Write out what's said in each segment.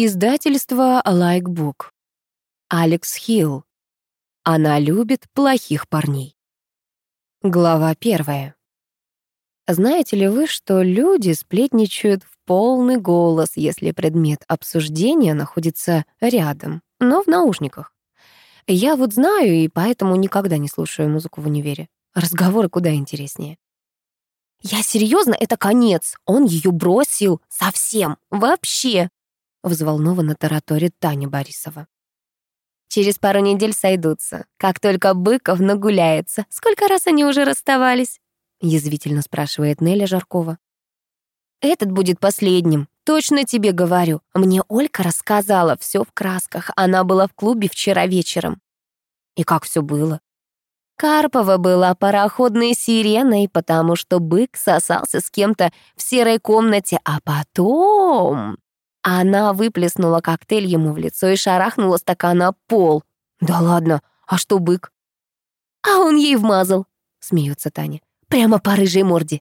Издательство Лайкбук. Алекс Хилл. Она любит плохих парней. Глава первая. Знаете ли вы, что люди сплетничают в полный голос, если предмет обсуждения находится рядом, но в наушниках? Я вот знаю, и поэтому никогда не слушаю музыку в универе. Разговоры куда интереснее. «Я серьезно, это конец. Он ее бросил совсем, вообще взволнованно тараторит Таня Борисова. Через пару недель сойдутся. Как только Быков нагуляется. Сколько раз они уже расставались? Язвительно спрашивает Неля Жаркова. Этот будет последним. Точно тебе говорю. Мне Олька рассказала все в красках. Она была в клубе вчера вечером. И как все было? Карпова была пароходной сиреной, потому что бык сосался с кем-то в серой комнате, а потом... Она выплеснула коктейль ему в лицо и шарахнула стакан о пол. «Да ладно, а что бык?» «А он ей вмазал», — смеется Таня. «Прямо по рыжей морде».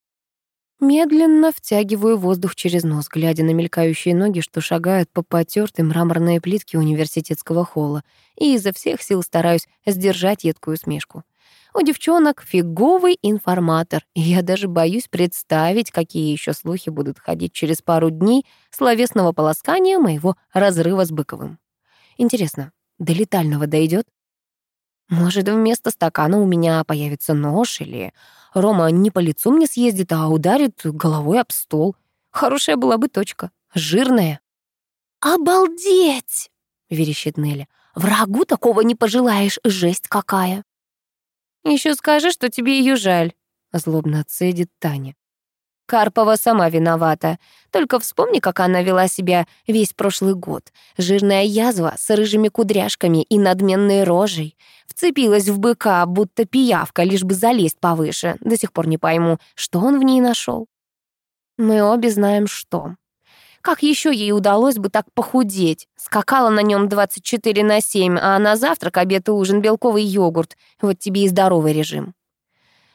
Медленно втягиваю воздух через нос, глядя на мелькающие ноги, что шагают по потертой мраморной плитке университетского холла, и изо всех сил стараюсь сдержать едкую усмешку. У девчонок фиговый информатор, я даже боюсь представить, какие еще слухи будут ходить через пару дней словесного полоскания моего разрыва с Быковым. Интересно, до летального дойдет? Может, вместо стакана у меня появится нож, или Рома не по лицу мне съездит, а ударит головой об стол. Хорошая была бы точка, жирная. «Обалдеть!» — верещит Нелли. «Врагу такого не пожелаешь, жесть какая!» Еще скажи, что тебе ее жаль», — злобно цедит Таня. Карпова сама виновата. Только вспомни, как она вела себя весь прошлый год. Жирная язва с рыжими кудряшками и надменной рожей. Вцепилась в быка, будто пиявка, лишь бы залезть повыше. До сих пор не пойму, что он в ней нашел. Мы обе знаем, что. Как еще ей удалось бы так похудеть? Скакала на нем 24 на 7, а на завтрак, обед и ужин белковый йогурт. Вот тебе и здоровый режим.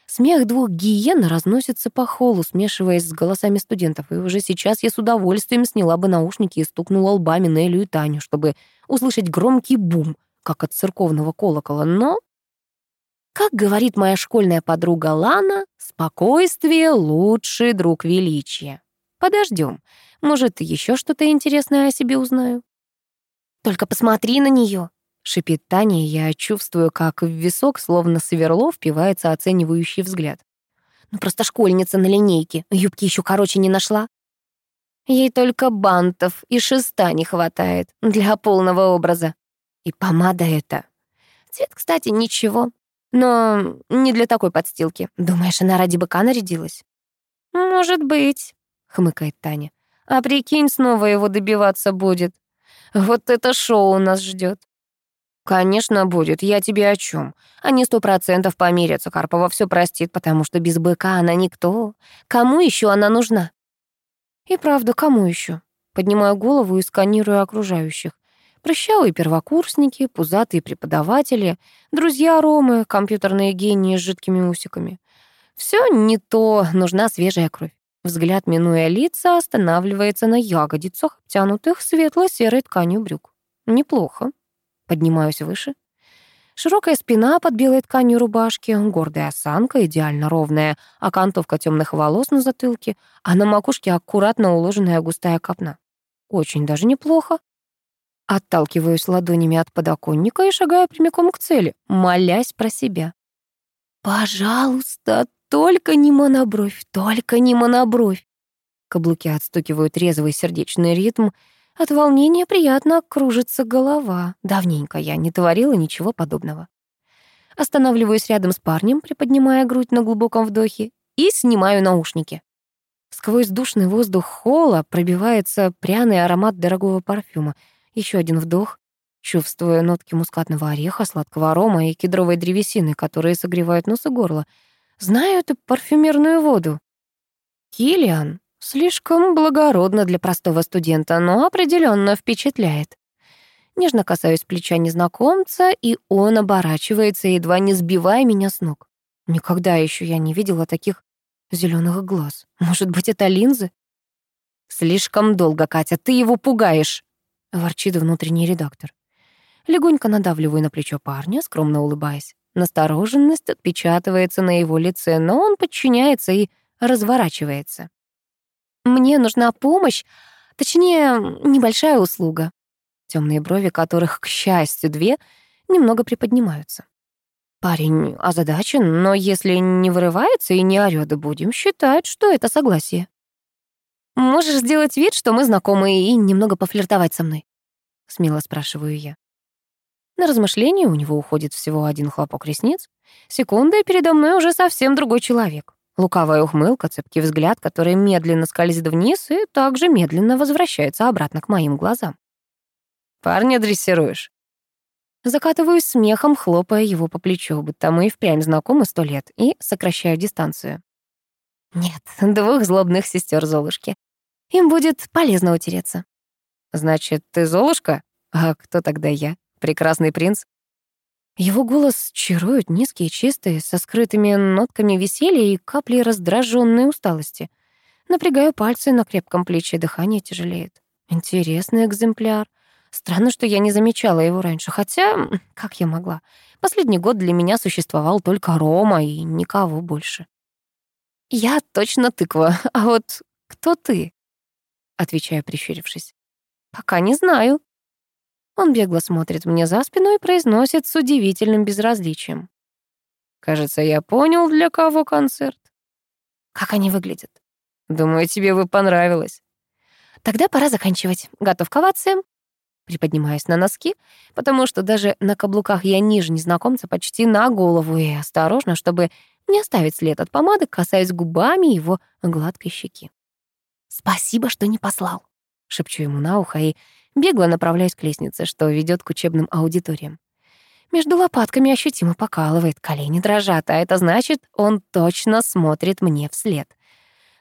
Смех двух гиен разносится по холлу, смешиваясь с голосами студентов, и уже сейчас я с удовольствием сняла бы наушники и стукнула лбами Нелю и Таню, чтобы услышать громкий бум, как от церковного колокола, но... Как говорит моя школьная подруга Лана, спокойствие — лучший друг величия. Подождем. Может, еще что-то интересное о себе узнаю. Только посмотри на нее, шипит Таня, и я чувствую, как в висок, словно сверло, впивается оценивающий взгляд. Ну просто школьница на линейке, юбки еще короче не нашла. Ей только бантов и шеста не хватает для полного образа. И помада эта. Цвет, кстати, ничего, но не для такой подстилки. Думаешь, она ради быка нарядилась? Может быть хмыкает Таня. А прикинь, снова его добиваться будет. Вот это шоу нас ждет. Конечно, будет. Я тебе о чем? Они сто процентов помирятся. Карпова все простит, потому что без быка она никто. Кому еще она нужна? И правда, кому еще? Поднимаю голову и сканирую окружающих. Прыщавые первокурсники, пузатые преподаватели, друзья Ромы, компьютерные гении с жидкими усиками. Все не то, нужна свежая кровь. Взгляд, минуя лица, останавливается на ягодицах, обтянутых светло-серой тканью брюк. Неплохо. Поднимаюсь выше. Широкая спина под белой тканью рубашки, гордая осанка, идеально ровная окантовка темных волос на затылке, а на макушке аккуратно уложенная густая копна. Очень даже неплохо. Отталкиваюсь ладонями от подоконника и шагаю прямиком к цели, молясь про себя. «Пожалуйста, только не монобровь, только не монобровь. Каблуки отстукивают резвый сердечный ритм. От волнения приятно кружится голова. Давненько я не творила ничего подобного. Останавливаюсь рядом с парнем, приподнимая грудь на глубоком вдохе, и снимаю наушники. Сквозь душный воздух холла пробивается пряный аромат дорогого парфюма. Еще один вдох. Чувствую нотки мускатного ореха, сладкого арома и кедровой древесины, которые согревают нос и горло. Знаю эту парфюмерную воду. Килиан слишком благородно для простого студента, но определенно впечатляет. Нежно касаюсь плеча незнакомца, и он оборачивается, едва не сбивая меня с ног. Никогда еще я не видела таких зеленых глаз. Может быть, это линзы? Слишком долго, Катя, ты его пугаешь. ворчит внутренний редактор. Легонько надавливаю на плечо парня, скромно улыбаясь. Настороженность отпечатывается на его лице, но он подчиняется и разворачивается. «Мне нужна помощь, точнее, небольшая услуга», темные брови которых, к счастью, две, немного приподнимаются. Парень озадачен, но если не вырывается и не орёт, будем считать, что это согласие. «Можешь сделать вид, что мы знакомы, и немного пофлиртовать со мной?» — смело спрашиваю я. На размышление у него уходит всего один хлопок ресниц. Секунда, и передо мной уже совсем другой человек. Лукавая ухмылка, цепкий взгляд, который медленно скользит вниз и также медленно возвращается обратно к моим глазам. «Парня дрессируешь?» Закатываюсь смехом, хлопая его по плечу, будто мы и впрямь знакомы сто лет, и сокращаю дистанцию. Нет, двух злобных сестер Золушки. Им будет полезно утереться. Значит, ты Золушка? А кто тогда я? Прекрасный принц? Его голос чарует, низкий и чистый, со скрытыми нотками веселья и каплей раздраженной усталости. Напрягаю пальцы на крепком плече, дыхание тяжелеет. Интересный экземпляр. Странно, что я не замечала его раньше, хотя, как я могла? Последний год для меня существовал только Рома и никого больше. «Я точно тыква, а вот кто ты?» Отвечаю, прищурившись. «Пока не знаю». Он бегло смотрит мне за спину и произносит с удивительным безразличием. «Кажется, я понял, для кого концерт». «Как они выглядят?» «Думаю, тебе бы понравилось». «Тогда пора заканчивать. Готов к овациям?» Приподнимаюсь на носки, потому что даже на каблуках я ниже незнакомца почти на голову и осторожно, чтобы не оставить след от помады, касаясь губами его гладкой щеки. «Спасибо, что не послал», — шепчу ему на ухо и бегло направляюсь к лестнице, что ведет к учебным аудиториям. Между лопатками ощутимо покалывает, колени дрожат, а это значит, он точно смотрит мне вслед.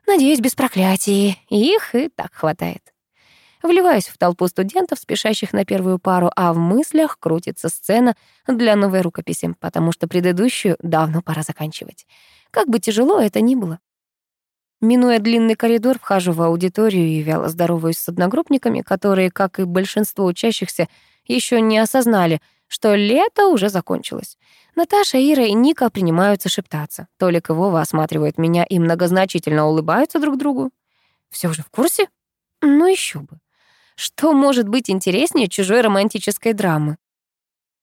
Надеюсь, без проклятий. Их и так хватает. Вливаюсь в толпу студентов, спешащих на первую пару, а в мыслях крутится сцена для новой рукописи, потому что предыдущую давно пора заканчивать. Как бы тяжело это ни было. Минуя длинный коридор, вхожу в аудиторию и вяло здороваюсь с одногруппниками, которые, как и большинство учащихся, еще не осознали, что лето уже закончилось. Наташа, Ира и Ника принимаются шептаться. Толик и Вова осматривают меня и многозначительно улыбаются друг другу. Все уже в курсе? Ну еще бы. Что может быть интереснее чужой романтической драмы?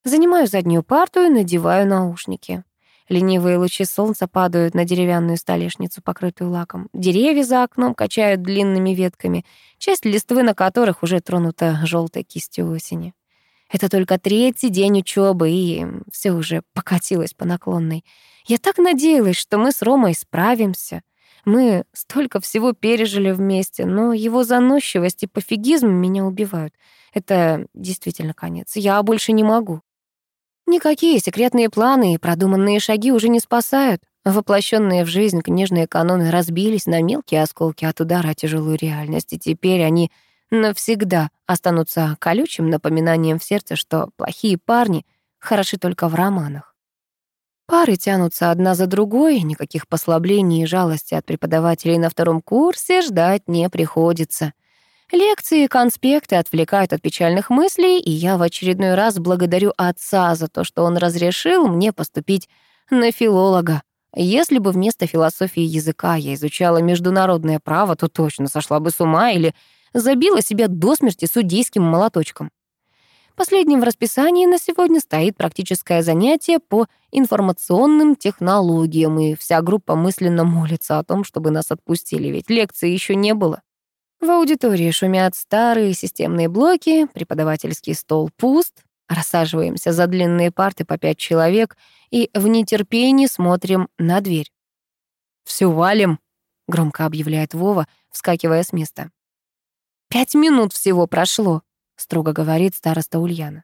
Занимаю заднюю парту и надеваю наушники. Ленивые лучи солнца падают на деревянную столешницу, покрытую лаком. Деревья за окном качают длинными ветками, часть листвы на которых уже тронута желтой кистью осени. Это только третий день учебы, и все уже покатилось по наклонной. Я так надеялась, что мы с Ромой справимся. Мы столько всего пережили вместе, но его заносчивость и пофигизм меня убивают. Это действительно конец. Я больше не могу. Никакие секретные планы и продуманные шаги уже не спасают. Воплощенные в жизнь книжные каноны разбились на мелкие осколки от удара тяжелую реальность, и теперь они навсегда останутся колючим напоминанием в сердце, что плохие парни хороши только в романах. Пары тянутся одна за другой, никаких послаблений и жалости от преподавателей на втором курсе ждать не приходится. Лекции и конспекты отвлекают от печальных мыслей, и я в очередной раз благодарю отца за то, что он разрешил мне поступить на филолога. Если бы вместо философии языка я изучала международное право, то точно сошла бы с ума или забила себя до смерти судейским молоточком. Последним в расписании на сегодня стоит практическое занятие по информационным технологиям, и вся группа мысленно молится о том, чтобы нас отпустили, ведь лекции еще не было. В аудитории шумят старые системные блоки, преподавательский стол пуст, рассаживаемся за длинные парты по пять человек и в нетерпении смотрим на дверь. «Всё валим», — громко объявляет Вова, вскакивая с места. «Пять минут всего прошло», строго говорит староста Ульяна.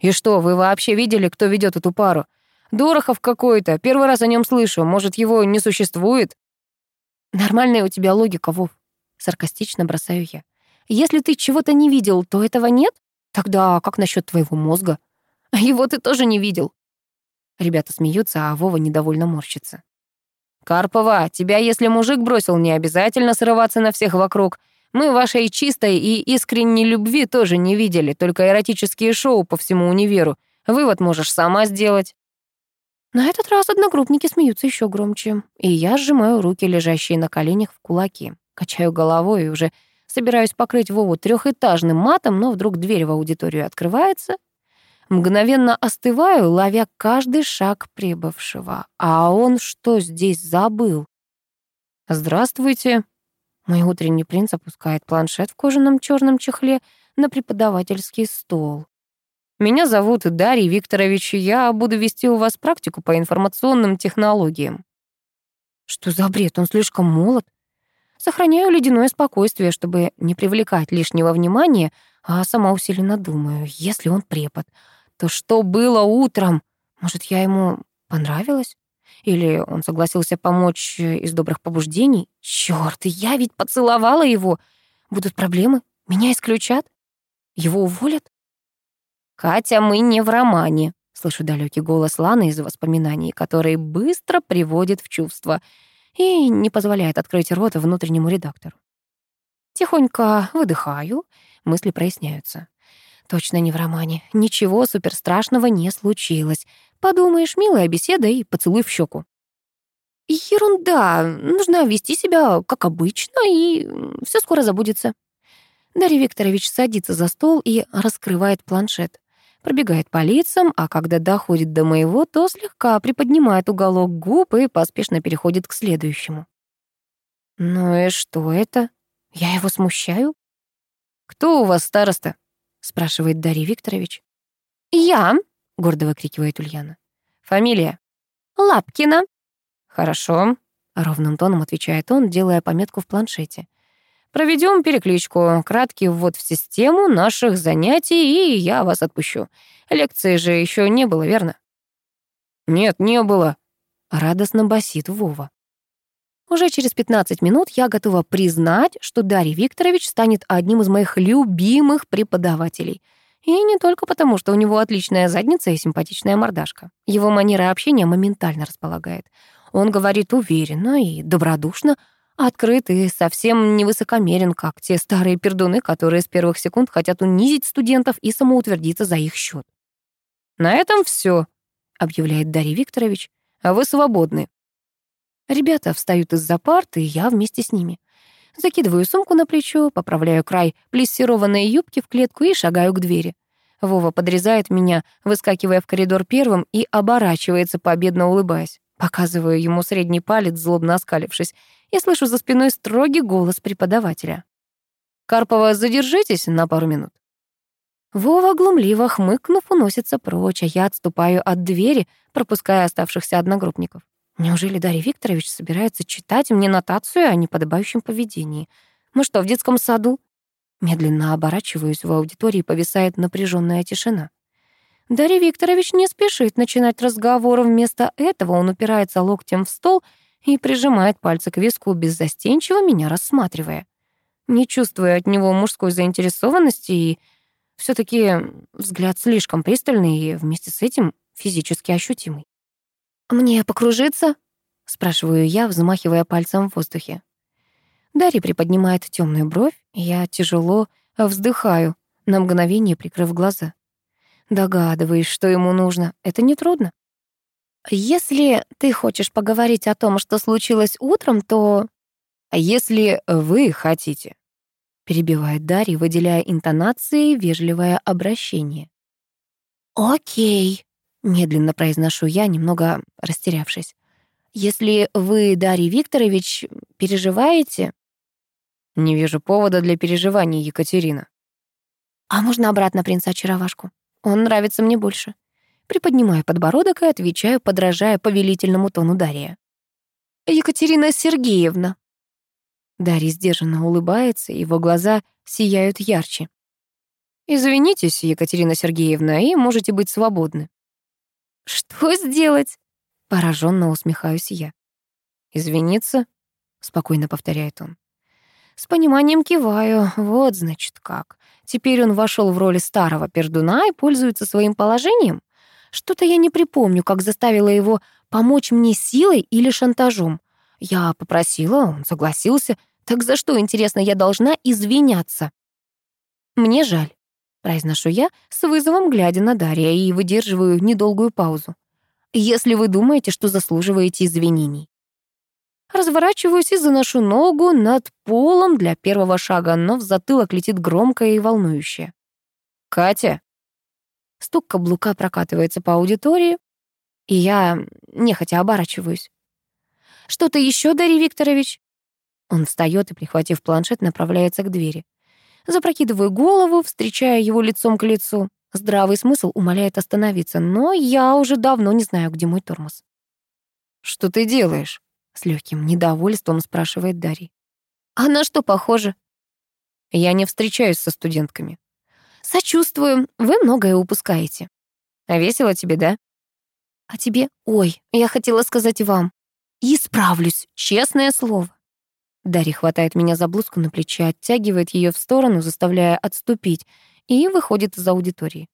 «И что, вы вообще видели, кто ведет эту пару? Дорохов какой-то, первый раз о нем слышу, может, его не существует?» «Нормальная у тебя логика, Вов», — саркастично бросаю я. «Если ты чего-то не видел, то этого нет? Тогда как насчет твоего мозга? Его ты тоже не видел». Ребята смеются, а Вова недовольно морщится. «Карпова, тебя если мужик бросил, не обязательно срываться на всех вокруг. Мы вашей чистой и искренней любви тоже не видели, только эротические шоу по всему универу. Вывод можешь сама сделать». На этот раз одногруппники смеются еще громче, и я сжимаю руки, лежащие на коленях, в кулаки, качаю головой и уже собираюсь покрыть Вову трехэтажным матом, но вдруг дверь в аудиторию открывается. Мгновенно остываю, ловя каждый шаг прибывшего. А он что здесь забыл? «Здравствуйте». Мой утренний принц опускает планшет в кожаном черном чехле на преподавательский стол. Меня зовут Дарья Викторович, и я буду вести у вас практику по информационным технологиям. Что за бред? Он слишком молод. Сохраняю ледяное спокойствие, чтобы не привлекать лишнего внимания, а сама усиленно думаю, если он препод, то что было утром? Может, я ему понравилась? Или он согласился помочь из добрых побуждений? Чёрт, я ведь поцеловала его. Будут проблемы? Меня исключат? Его уволят? «Катя, мы не в романе», — слышу далекий голос Ланы из воспоминаний, который быстро приводит в чувство и не позволяет открыть рот внутреннему редактору. Тихонько выдыхаю, мысли проясняются. Точно не в романе. Ничего суперстрашного не случилось. Подумаешь, милая беседа и поцелуй в щеку. Ерунда. Нужно вести себя как обычно, и все скоро забудется. Дарья Викторович садится за стол и раскрывает планшет пробегает по лицам, а когда доходит до моего, то слегка приподнимает уголок губ и поспешно переходит к следующему. «Ну и что это? Я его смущаю?» «Кто у вас староста?» — спрашивает Дарья Викторович. «Я», — гордо выкрикивает Ульяна. «Фамилия?» «Лапкина». «Хорошо», — ровным тоном отвечает он, делая пометку в планшете. Проведем перекличку, краткий ввод в систему наших занятий, и я вас отпущу. Лекции же еще не было, верно? Нет, не было. Радостно басит Вова. Уже через 15 минут я готова признать, что Дарья Викторович станет одним из моих любимых преподавателей. И не только потому, что у него отличная задница и симпатичная мордашка. Его манера общения моментально располагает. Он говорит уверенно и добродушно, Открыт и совсем не высокомерен, как те старые пердуны, которые с первых секунд хотят унизить студентов и самоутвердиться за их счет. «На этом все, объявляет Дарья Викторович. «А вы свободны». Ребята встают из-за парты, и я вместе с ними. Закидываю сумку на плечо, поправляю край плессированной юбки в клетку и шагаю к двери. Вова подрезает меня, выскакивая в коридор первым и оборачивается, победно улыбаясь. Показываю ему средний палец, злобно оскалившись, и слышу за спиной строгий голос преподавателя. «Карпова, задержитесь на пару минут». Вова, глумливо хмыкнув, уносится прочь, а я отступаю от двери, пропуская оставшихся одногруппников. Неужели Дарья Викторович собирается читать мне нотацию о неподобающем поведении? Мы что, в детском саду? Медленно оборачиваюсь, в аудитории повисает напряженная тишина. Дарья Викторович не спешит начинать разговор, вместо этого он упирается локтем в стол и прижимает пальцы к виску, беззастенчиво меня рассматривая. Не чувствуя от него мужской заинтересованности и все таки взгляд слишком пристальный и вместе с этим физически ощутимый. «Мне покружиться?» — спрашиваю я, взмахивая пальцем в воздухе. Дарья приподнимает темную бровь, я тяжело вздыхаю, на мгновение прикрыв глаза. Догадываюсь, что ему нужно. Это нетрудно. Если ты хочешь поговорить о том, что случилось утром, то... Если вы хотите, перебивает Дарья, выделяя интонацией вежливое обращение. «Окей», — медленно произношу я, немного растерявшись. «Если вы, Дарья Викторович, переживаете...» «Не вижу повода для переживаний, Екатерина». «А можно обратно принца-очаровашку? Он нравится мне больше. Приподнимаю подбородок и отвечаю, подражая повелительному тону Дарья. «Екатерина Сергеевна». Дарья сдержанно улыбается, его глаза сияют ярче. «Извинитесь, Екатерина Сергеевна, и можете быть свободны». «Что сделать?» — пораженно усмехаюсь я. «Извиниться?» — спокойно повторяет он. С пониманием киваю. Вот, значит, как. Теперь он вошел в роль старого пердуна и пользуется своим положением? Что-то я не припомню, как заставила его помочь мне силой или шантажом. Я попросила, он согласился. Так за что, интересно, я должна извиняться? Мне жаль, произношу я, с вызовом глядя на Дарья и выдерживаю недолгую паузу. Если вы думаете, что заслуживаете извинений. Разворачиваюсь и заношу ногу над полом для первого шага, но в затылок летит громкое и волнующее. «Катя!» Стук каблука прокатывается по аудитории, и я нехотя оборачиваюсь. «Что-то еще, Дарья Викторович?» Он встает и, прихватив планшет, направляется к двери. Запрокидываю голову, встречая его лицом к лицу. Здравый смысл умоляет остановиться, но я уже давно не знаю, где мой тормоз. «Что ты делаешь?» — с легким недовольством спрашивает Дарья. «А на что похоже?» «Я не встречаюсь со студентками». «Сочувствую, вы многое упускаете». «А весело тебе, да?» «А тебе? Ой, я хотела сказать вам. Исправлюсь, честное слово». Дарья хватает меня за блузку на плече, оттягивает ее в сторону, заставляя отступить, и выходит из аудитории.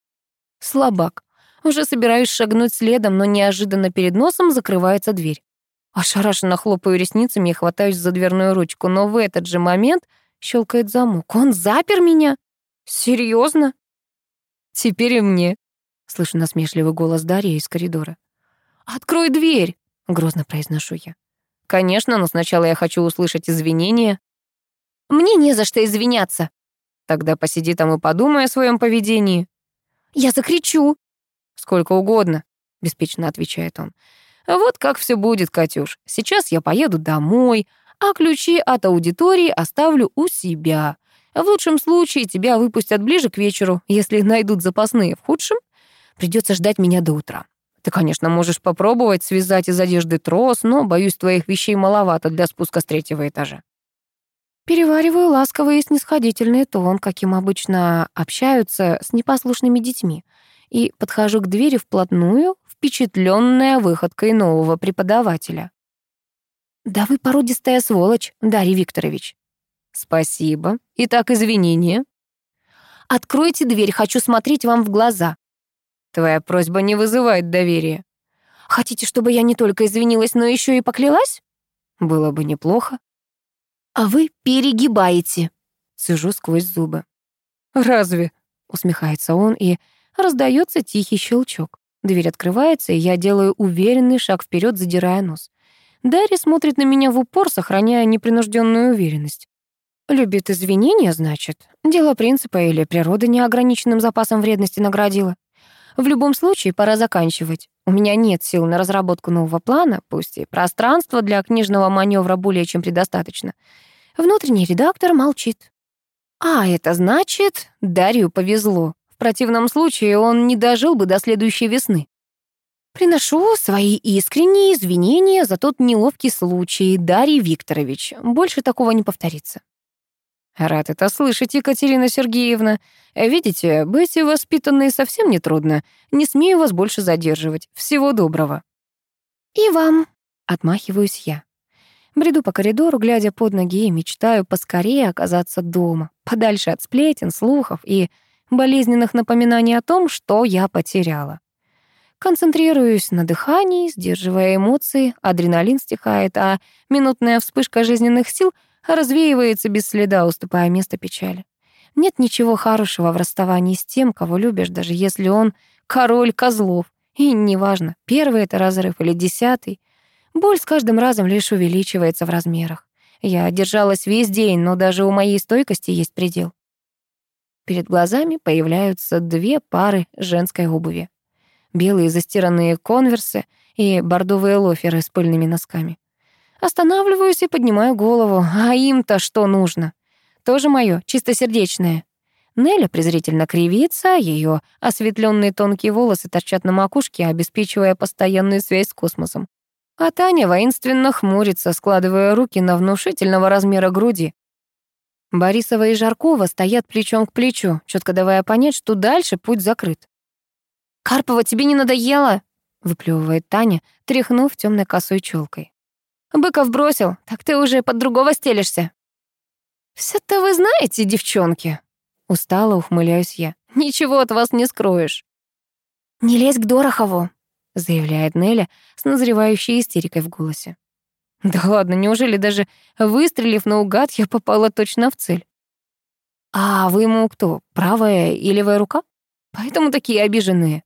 Слабак. Уже собираюсь шагнуть следом, но неожиданно перед носом закрывается дверь. Ошарашенно хлопаю ресницами и хватаюсь за дверную ручку, но в этот же момент щелкает замок. Он запер меня? Серьезно? Теперь и мне. Слышу насмешливый голос Дарьи из коридора. «Открой дверь!» — грозно произношу я. «Конечно, но сначала я хочу услышать извинения». «Мне не за что извиняться». «Тогда посиди там и подумай о своем поведении». «Я закричу». «Сколько угодно», — беспечно отвечает он. «Вот как все будет, Катюш. Сейчас я поеду домой, а ключи от аудитории оставлю у себя. В лучшем случае тебя выпустят ближе к вечеру, если найдут запасные. В худшем придется ждать меня до утра. Ты, конечно, можешь попробовать связать из одежды трос, но, боюсь, твоих вещей маловато для спуска с третьего этажа. Перевариваю ласковый и снисходительный тон, каким обычно общаются с непослушными детьми, и подхожу к двери вплотную, впечатленная выходкой нового преподавателя. «Да вы породистая сволочь, Дарья Викторович». «Спасибо. Итак, извинения». «Откройте дверь, хочу смотреть вам в глаза». Твоя просьба не вызывает доверия. Хотите, чтобы я не только извинилась, но еще и поклялась? Было бы неплохо. А вы перегибаете. Сижу сквозь зубы. Разве? Усмехается он, и раздается тихий щелчок. Дверь открывается, и я делаю уверенный шаг вперед, задирая нос. Дарья смотрит на меня в упор, сохраняя непринужденную уверенность. Любит извинения, значит. Дело принципа или природа неограниченным запасом вредности наградила. В любом случае, пора заканчивать. У меня нет сил на разработку нового плана, пусть и пространства для книжного маневра более чем предостаточно. Внутренний редактор молчит. А это значит, Дарью повезло. В противном случае он не дожил бы до следующей весны. Приношу свои искренние извинения за тот неловкий случай, Дарья Викторович. Больше такого не повторится. Рад это слышать, Екатерина Сергеевна. Видите, быть воспитанной совсем нетрудно. Не смею вас больше задерживать. Всего доброго. И вам, отмахиваюсь я. Бреду по коридору, глядя под ноги, и мечтаю поскорее оказаться дома, подальше от сплетен, слухов и болезненных напоминаний о том, что я потеряла. Концентрируюсь на дыхании, сдерживая эмоции, адреналин стихает, а минутная вспышка жизненных сил — развеивается без следа, уступая место печали. Нет ничего хорошего в расставании с тем, кого любишь, даже если он король козлов. И неважно, первый это разрыв или десятый. Боль с каждым разом лишь увеличивается в размерах. Я держалась весь день, но даже у моей стойкости есть предел. Перед глазами появляются две пары женской обуви. Белые застиранные конверсы и бордовые лоферы с пыльными носками. Останавливаюсь и поднимаю голову. А им-то что нужно? Тоже мое, чистосердечное. Неля презрительно кривится, ее осветленные тонкие волосы торчат на макушке, обеспечивая постоянную связь с космосом. А Таня воинственно хмурится, складывая руки на внушительного размера груди. Борисова и Жаркова стоят плечом к плечу, четко давая понять, что дальше путь закрыт. «Карпова, тебе не надоело?» — выплевывает Таня, тряхнув темной косой челкой. Быков бросил, так ты уже под другого стелишься. Все-то вы знаете, девчонки. Устало ухмыляюсь я. Ничего от вас не скроешь. Не лезь к Дорохову, заявляет Неля с назревающей истерикой в голосе. Да ладно, неужели даже выстрелив наугад, я попала точно в цель? А вы ему кто, правая и левая рука? Поэтому такие обиженные.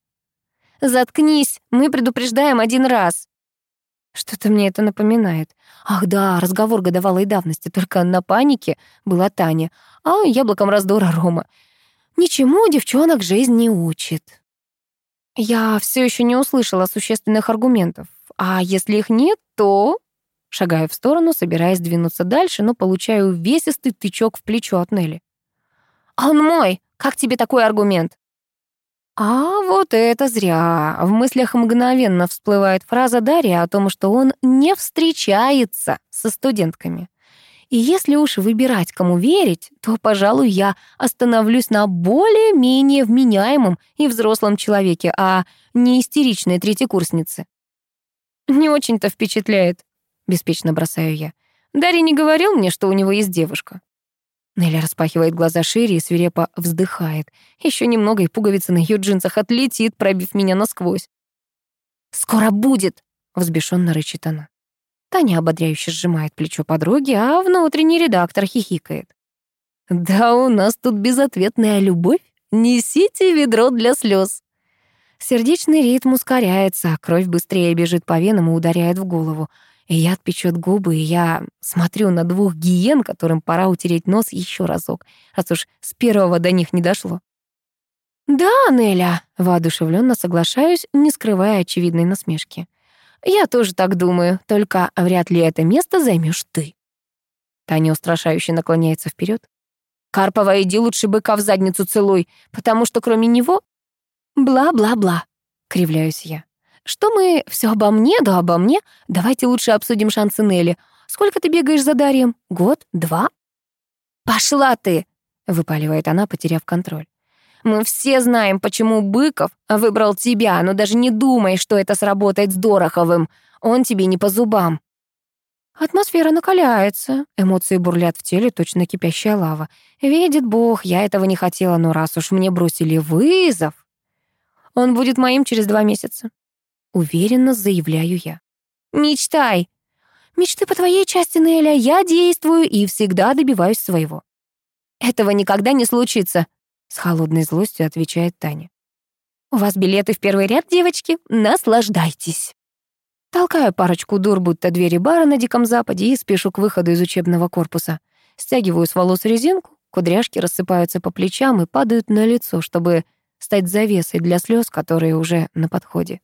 Заткнись, мы предупреждаем один раз. Что-то мне это напоминает. Ах да, разговор годовалой давности, только на панике была Таня, а яблоком раздора Рома. Ничему девчонок жизнь не учит. Я все еще не услышала существенных аргументов. А если их нет, то... Шагаю в сторону, собираясь двинуться дальше, но получаю весистый тычок в плечо от Нелли. «Он мой! Как тебе такой аргумент?» А вот это зря. В мыслях мгновенно всплывает фраза Дарьи о том, что он не встречается со студентками. И если уж выбирать, кому верить, то, пожалуй, я остановлюсь на более-менее вменяемом и взрослом человеке, а не истеричной третьекурснице. «Не очень-то впечатляет», — беспечно бросаю я. «Дарья не говорил мне, что у него есть девушка». Нелли распахивает глаза шире и свирепо вздыхает. Еще немного, и пуговица на ее джинсах отлетит, пробив меня насквозь. «Скоро будет!» — взбешенно рычит она. Таня ободряюще сжимает плечо подруги, а внутренний редактор хихикает. «Да у нас тут безответная любовь. Несите ведро для слез. Сердечный ритм ускоряется, а кровь быстрее бежит по венам и ударяет в голову. И яд печет губы, и я смотрю на двух гиен, которым пора утереть нос еще разок, раз уж с первого до них не дошло. «Да, Неля», — воодушевленно соглашаюсь, не скрывая очевидной насмешки. «Я тоже так думаю, только вряд ли это место займешь ты». Таня устрашающе наклоняется вперед. «Карпова, иди лучше быка в задницу целуй, потому что кроме него...» «Бла-бла-бла», — кривляюсь я. Что мы все обо мне, да обо мне? Давайте лучше обсудим шансы Нелли. Сколько ты бегаешь за Дарьем? Год? Два? Пошла ты! Выпаливает она, потеряв контроль. Мы все знаем, почему Быков выбрал тебя, но даже не думай, что это сработает с Дороховым. Он тебе не по зубам. Атмосфера накаляется, эмоции бурлят в теле, точно кипящая лава. Видит Бог, я этого не хотела, но раз уж мне бросили вызов... Он будет моим через два месяца. Уверенно заявляю я. «Мечтай!» «Мечты по твоей части, Неля, я действую и всегда добиваюсь своего». «Этого никогда не случится», — с холодной злостью отвечает Таня. «У вас билеты в первый ряд, девочки, наслаждайтесь». Толкаю парочку дур, будто двери бара на Диком Западе, и спешу к выходу из учебного корпуса. Стягиваю с волос резинку, кудряшки рассыпаются по плечам и падают на лицо, чтобы стать завесой для слез, которые уже на подходе.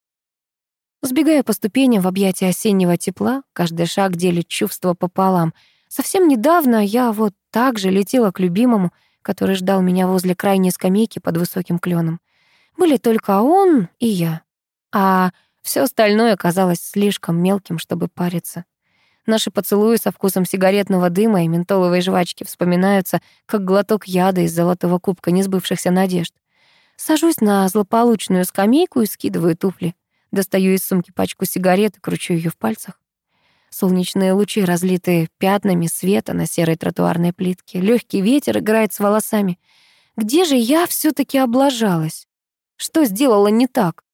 Сбегая по ступеням в объятия осеннего тепла, каждый шаг делит чувство пополам. Совсем недавно я вот так же летела к любимому, который ждал меня возле крайней скамейки под высоким кленом. Были только он и я. А все остальное казалось слишком мелким, чтобы париться. Наши поцелуи со вкусом сигаретного дыма и ментоловой жвачки вспоминаются, как глоток яда из золотого кубка несбывшихся надежд. Сажусь на злополучную скамейку и скидываю туфли. Достаю из сумки пачку сигарет и кручу ее в пальцах. Солнечные лучи, разлитые пятнами света на серой тротуарной плитке. Легкий ветер играет с волосами. Где же я все таки облажалась? Что сделала не так?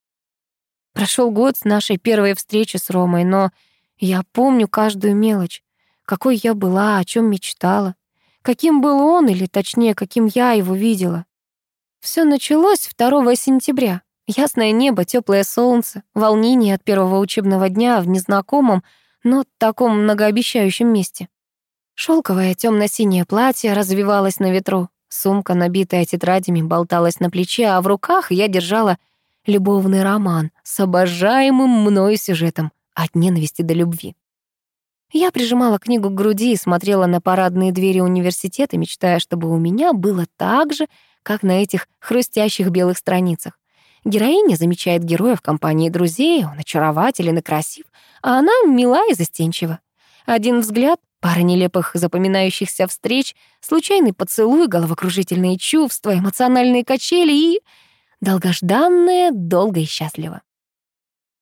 Прошел год с нашей первой встречи с Ромой, но я помню каждую мелочь. Какой я была, о чем мечтала. Каким был он, или точнее, каким я его видела. Все началось 2 сентября. Ясное небо, теплое солнце, волнение от первого учебного дня в незнакомом, но таком многообещающем месте. Шелковое темно-синее платье развивалось на ветру, сумка, набитая тетрадями, болталась на плече, а в руках я держала любовный роман с обожаемым мною сюжетом от ненависти до любви. Я прижимала книгу к груди и смотрела на парадные двери университета, мечтая, чтобы у меня было так же, как на этих хрустящих белых страницах. Героиня замечает героя в компании друзей, он очарователен и красив, а она мила и застенчива. Один взгляд, пара нелепых запоминающихся встреч, случайный поцелуй, головокружительные чувства, эмоциональные качели и... долгожданное долго и счастливо.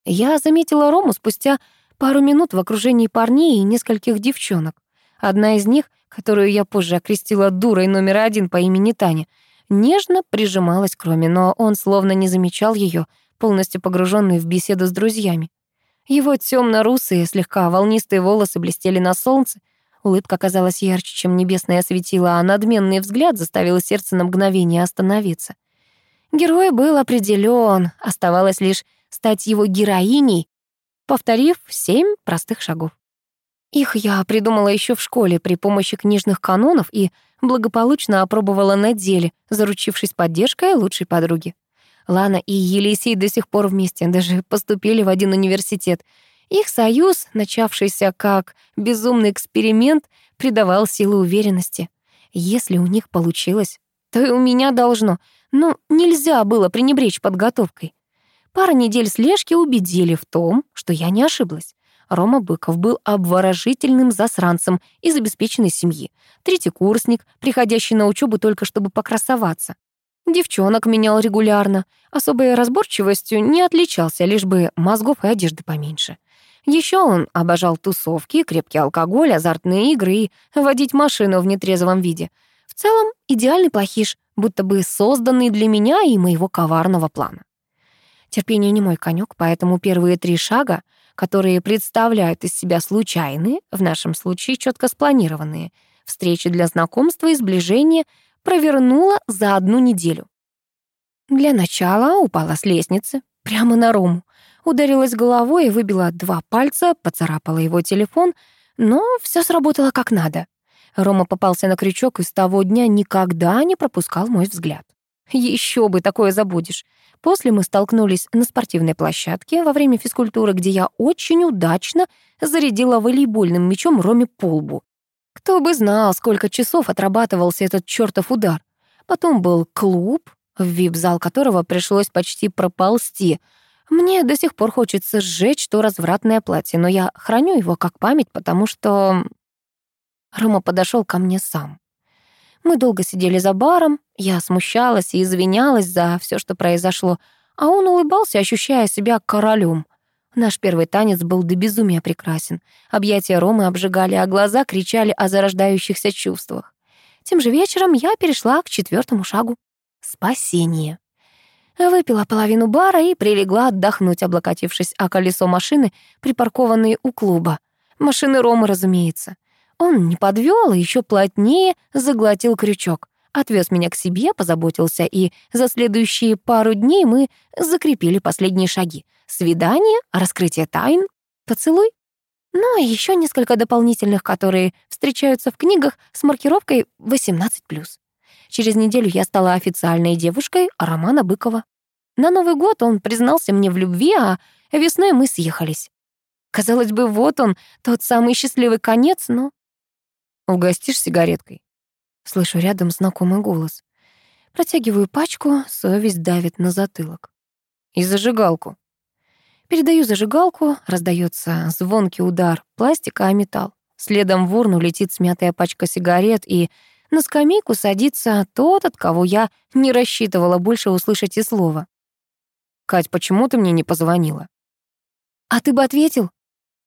Я заметила Рому спустя пару минут в окружении парней и нескольких девчонок. Одна из них, которую я позже окрестила дурой номер один по имени Таня, нежно прижималась к Роме, но он словно не замечал ее, полностью погруженный в беседу с друзьями. Его темно-русые, слегка волнистые волосы блестели на солнце, улыбка казалась ярче, чем небесное светило, а надменный взгляд заставил сердце на мгновение остановиться. Герой был определен, оставалось лишь стать его героиней, повторив семь простых шагов. Их я придумала еще в школе при помощи книжных канонов и благополучно опробовала на деле, заручившись поддержкой лучшей подруги. Лана и Елисей до сих пор вместе, даже поступили в один университет. Их союз, начавшийся как безумный эксперимент, придавал силу уверенности. Если у них получилось, то и у меня должно. Но нельзя было пренебречь подготовкой. Пара недель слежки убедили в том, что я не ошиблась. Рома Быков был обворожительным засранцем из обеспеченной семьи. Третий курсник, приходящий на учебу только чтобы покрасоваться. Девчонок менял регулярно, особой разборчивостью не отличался, лишь бы мозгов и одежды поменьше. Еще он обожал тусовки, крепкий алкоголь, азартные игры и водить машину в нетрезвом виде. В целом, идеальный плохиш, будто бы созданный для меня и моего коварного плана. Терпение не мой конек, поэтому первые три шага — которые представляют из себя случайные, в нашем случае четко спланированные, встречи для знакомства и сближения провернула за одну неделю. Для начала упала с лестницы, прямо на Рому, ударилась головой и выбила два пальца, поцарапала его телефон, но все сработало как надо. Рома попался на крючок и с того дня никогда не пропускал мой взгляд. Еще бы такое забудешь. После мы столкнулись на спортивной площадке во время физкультуры, где я очень удачно зарядила волейбольным мячом Роме по лбу. Кто бы знал, сколько часов отрабатывался этот чертов удар. Потом был клуб, в вип-зал которого пришлось почти проползти. Мне до сих пор хочется сжечь то развратное платье, но я храню его как память, потому что... Рома подошел ко мне сам. Мы долго сидели за баром, я смущалась и извинялась за все, что произошло, а он улыбался, ощущая себя королем. Наш первый танец был до безумия прекрасен. Объятия Ромы обжигали, а глаза кричали о зарождающихся чувствах. Тем же вечером я перешла к четвертому шагу — спасение. Выпила половину бара и прилегла отдохнуть, облокотившись о колесо машины, припаркованной у клуба. Машины Ромы, разумеется. Он не подвел и еще плотнее заглотил крючок. Отвез меня к себе, позаботился, и за следующие пару дней мы закрепили последние шаги. Свидание, раскрытие тайн, поцелуй. Ну и еще несколько дополнительных, которые встречаются в книгах с маркировкой 18+. Через неделю я стала официальной девушкой Романа Быкова. На Новый год он признался мне в любви, а весной мы съехались. Казалось бы, вот он, тот самый счастливый конец, но Угостишь сигареткой?» Слышу рядом знакомый голос. Протягиваю пачку, совесть давит на затылок. «И зажигалку». Передаю зажигалку, раздается звонкий удар пластика о металл. Следом в урну летит смятая пачка сигарет, и на скамейку садится тот, от кого я не рассчитывала больше услышать и слова. «Кать, почему ты мне не позвонила?» «А ты бы ответил?»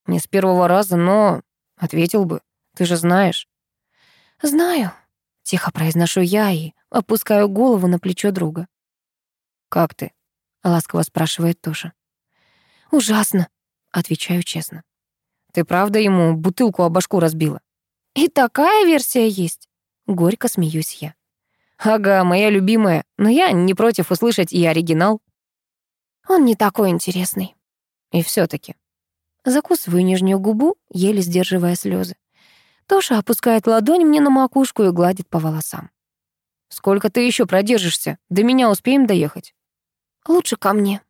«Не с первого раза, но ответил бы. Ты же знаешь». «Знаю», — тихо произношу я и опускаю голову на плечо друга. «Как ты?» — ласково спрашивает Тоша. «Ужасно», — отвечаю честно. «Ты правда ему бутылку о башку разбила?» «И такая версия есть», — горько смеюсь я. «Ага, моя любимая, но я не против услышать и оригинал». «Он не такой интересный». И все таки Закусываю нижнюю губу, еле сдерживая слезы. Тоша опускает ладонь мне на макушку и гладит по волосам. «Сколько ты еще продержишься? До меня успеем доехать?» «Лучше ко мне»,